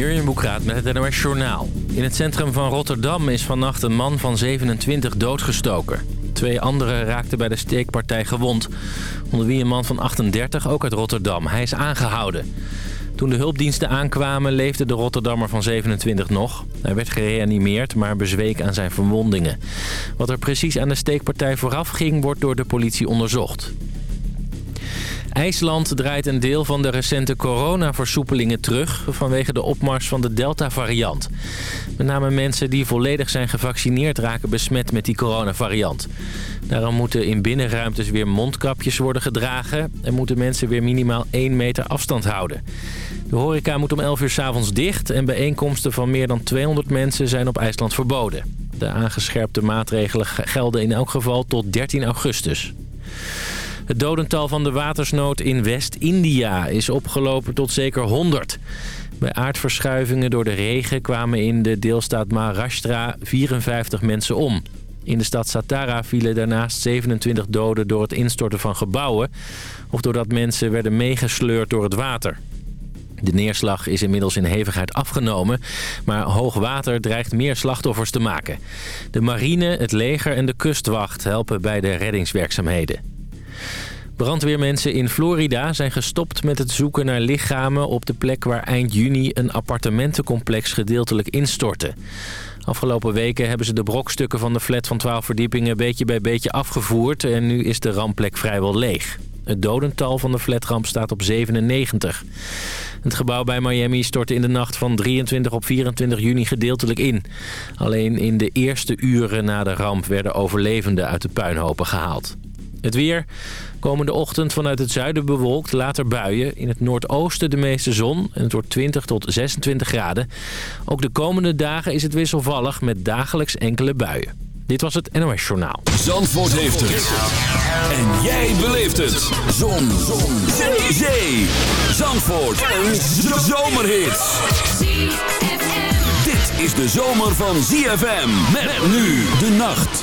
Jurjen Boekraat met het NOS Journaal. In het centrum van Rotterdam is vannacht een man van 27 doodgestoken. Twee anderen raakten bij de steekpartij gewond. Onder wie een man van 38, ook uit Rotterdam. Hij is aangehouden. Toen de hulpdiensten aankwamen leefde de Rotterdammer van 27 nog. Hij werd gereanimeerd, maar bezweek aan zijn verwondingen. Wat er precies aan de steekpartij vooraf ging, wordt door de politie onderzocht. IJsland draait een deel van de recente coronaversoepelingen terug... vanwege de opmars van de Delta-variant. Met name mensen die volledig zijn gevaccineerd raken besmet met die coronavariant. Daarom moeten in binnenruimtes weer mondkapjes worden gedragen... en moeten mensen weer minimaal 1 meter afstand houden. De horeca moet om 11 uur s'avonds dicht... en bijeenkomsten van meer dan 200 mensen zijn op IJsland verboden. De aangescherpte maatregelen gelden in elk geval tot 13 augustus. Het dodental van de watersnood in West-India is opgelopen tot zeker 100. Bij aardverschuivingen door de regen kwamen in de deelstaat Maharashtra 54 mensen om. In de stad Satara vielen daarnaast 27 doden door het instorten van gebouwen... of doordat mensen werden meegesleurd door het water. De neerslag is inmiddels in hevigheid afgenomen, maar hoog water dreigt meer slachtoffers te maken. De marine, het leger en de kustwacht helpen bij de reddingswerkzaamheden. Brandweermensen in Florida zijn gestopt met het zoeken naar lichamen... op de plek waar eind juni een appartementencomplex gedeeltelijk instortte. Afgelopen weken hebben ze de brokstukken van de flat van 12 verdiepingen... beetje bij beetje afgevoerd en nu is de rampplek vrijwel leeg. Het dodental van de flatramp staat op 97. Het gebouw bij Miami stortte in de nacht van 23 op 24 juni gedeeltelijk in. Alleen in de eerste uren na de ramp werden overlevenden uit de puinhopen gehaald. Het weer. Komende ochtend vanuit het zuiden bewolkt, later buien. In het noordoosten de meeste zon en het wordt 20 tot 26 graden. Ook de komende dagen is het wisselvallig met dagelijks enkele buien. Dit was het NOS Journaal. Zandvoort heeft het. En jij beleeft het. Zon. zon. Zee. Zee. Zandvoort. Een zomerhit. Dit is de zomer van ZFM. Met nu de nacht.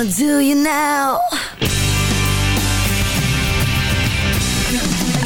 wanna do you now.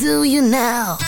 Do you now.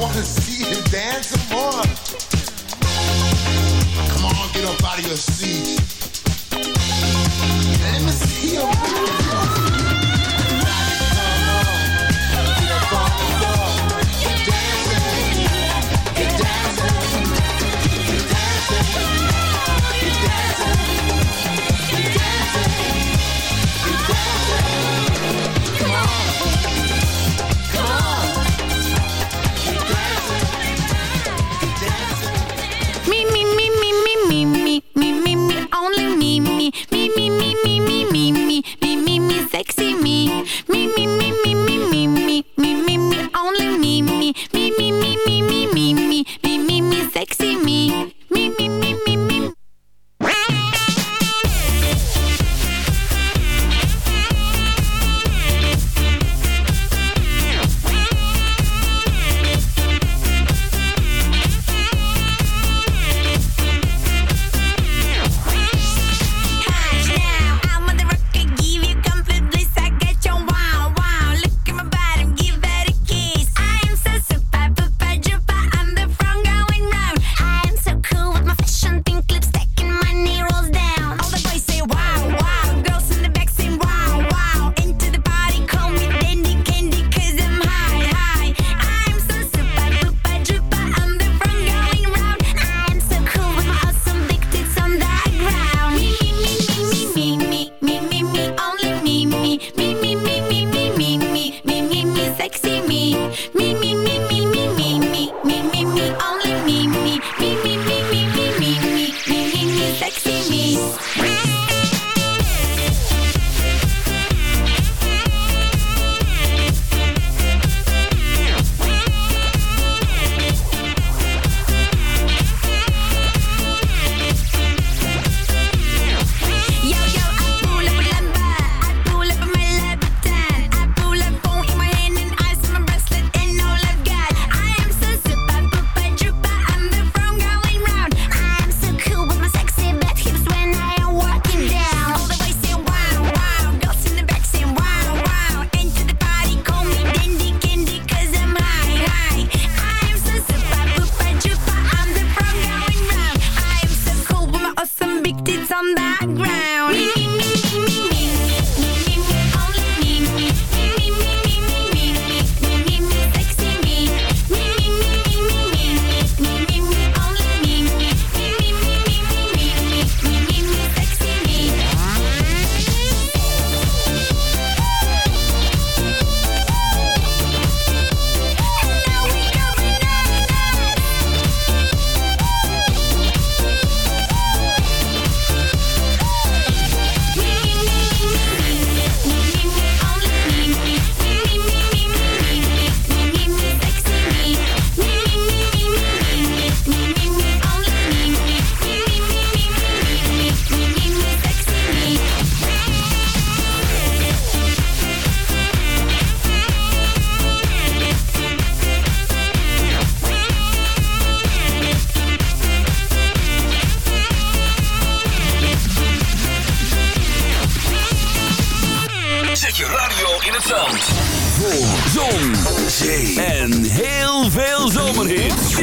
wanna see him dance some more. Come on, get up out of your seat.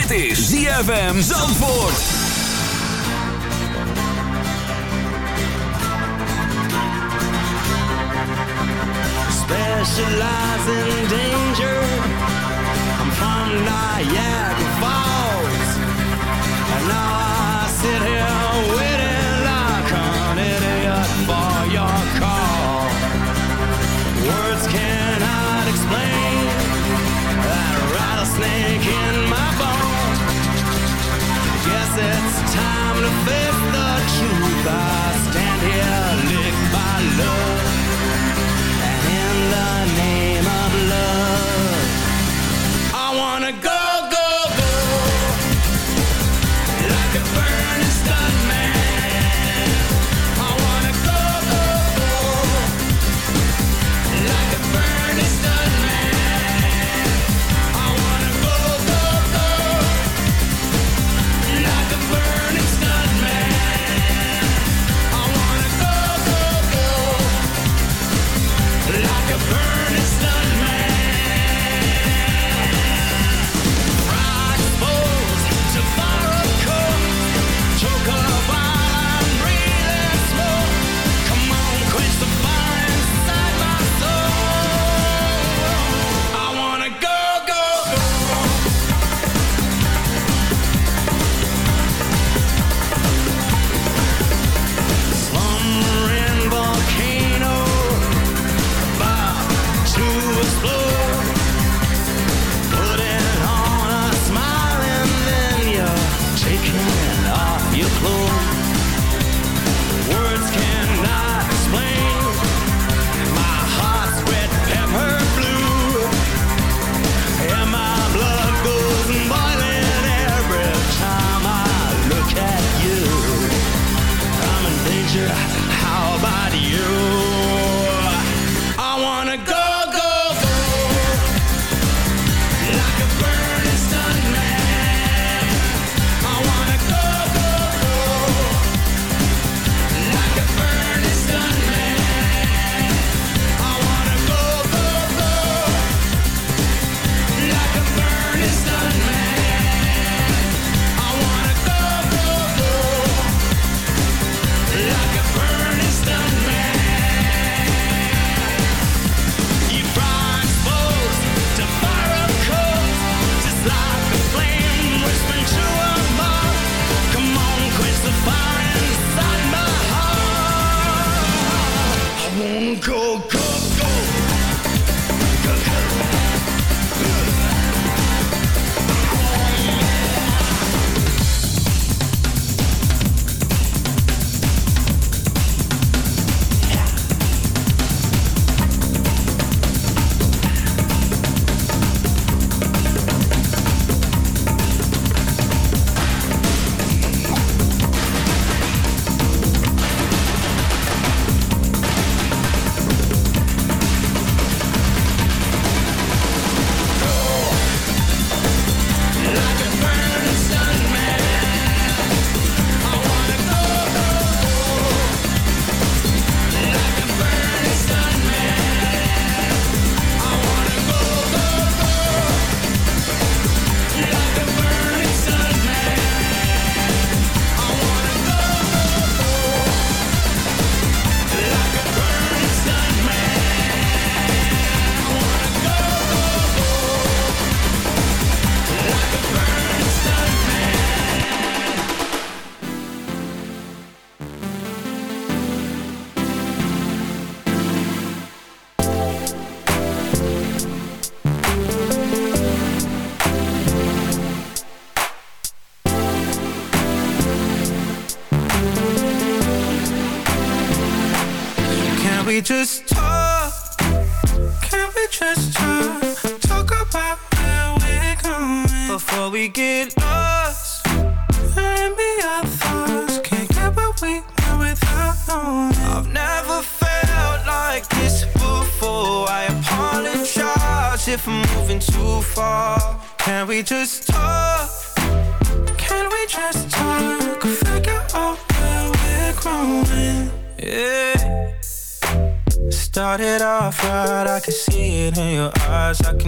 Dit is ZFM Zandvoort. specialize in danger. I'm from Niagara Falls, and now I sit here.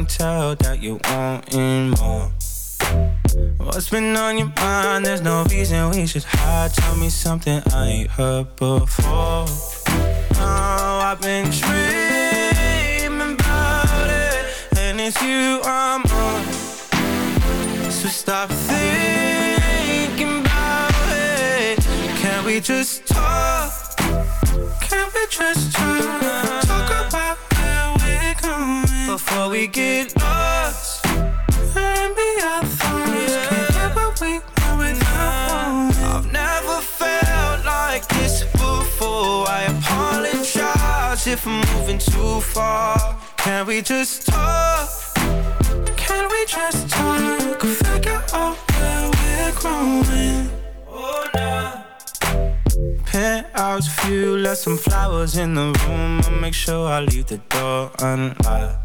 Tell that you wanting more. What's been on your mind? There's no reason we should hide. Tell me something I ain't heard before. Oh, I've been dreaming about it, and it's you I'm on. So stop thinking about it. Can we just we get lost. And be our thoughts. Can't get what we want without one. I've never felt like this before. I apologize if I'm moving too far. Can we just talk? Can we just talk? Figure out where we're growing. Oh, nah. Penthouse view, left some flowers in the room. I'll make sure I leave the door unlocked.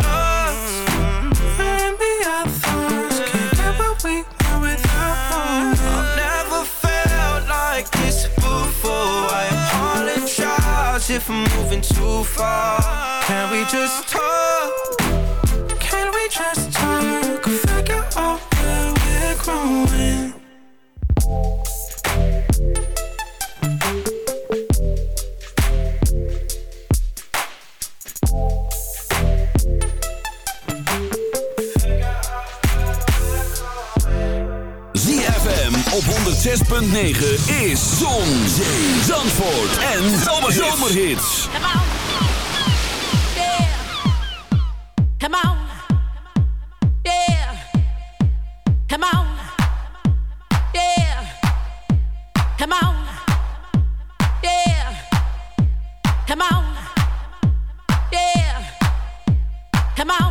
if I'm moving too far. Can we just talk? Can we just 106.9 is Zon, Zee, Zandvoort en Zomerhits. Come on. Yeah. Come on. Yeah. Come on. Yeah. Come on. Yeah. Come on. Yeah. Come on.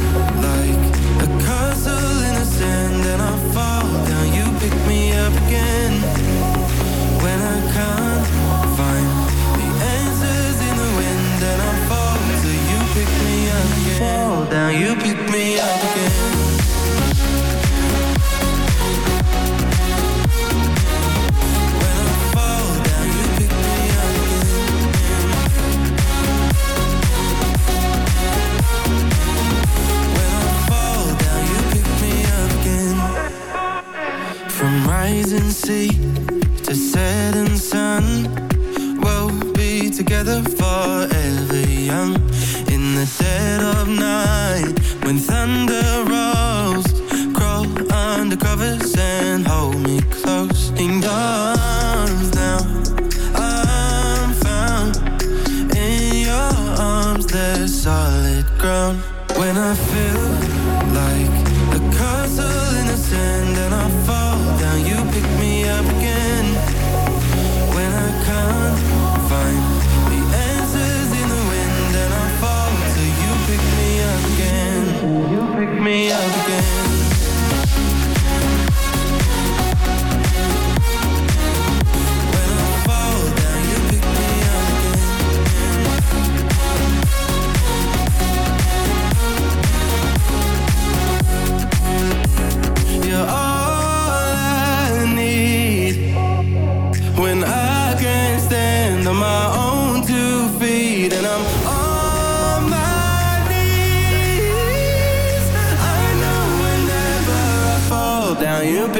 sea to setting sun. We'll be together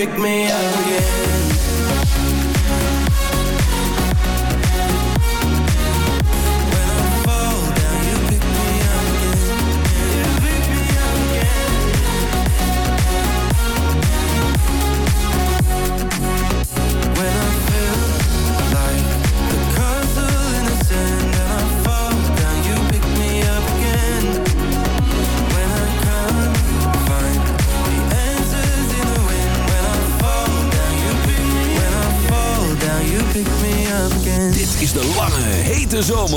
pick me up again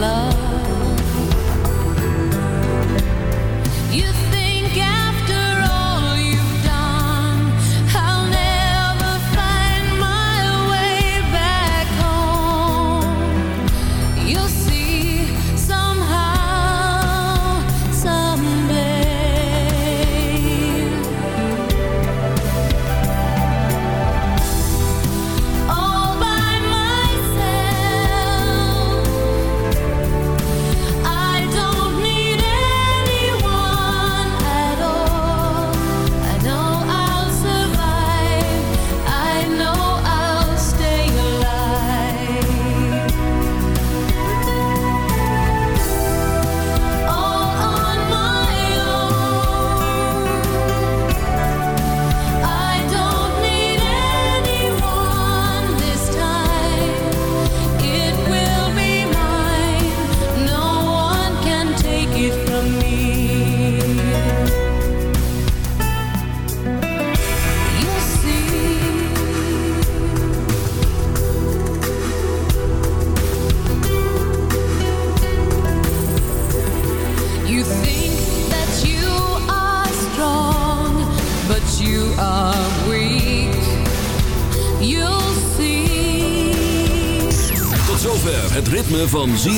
love.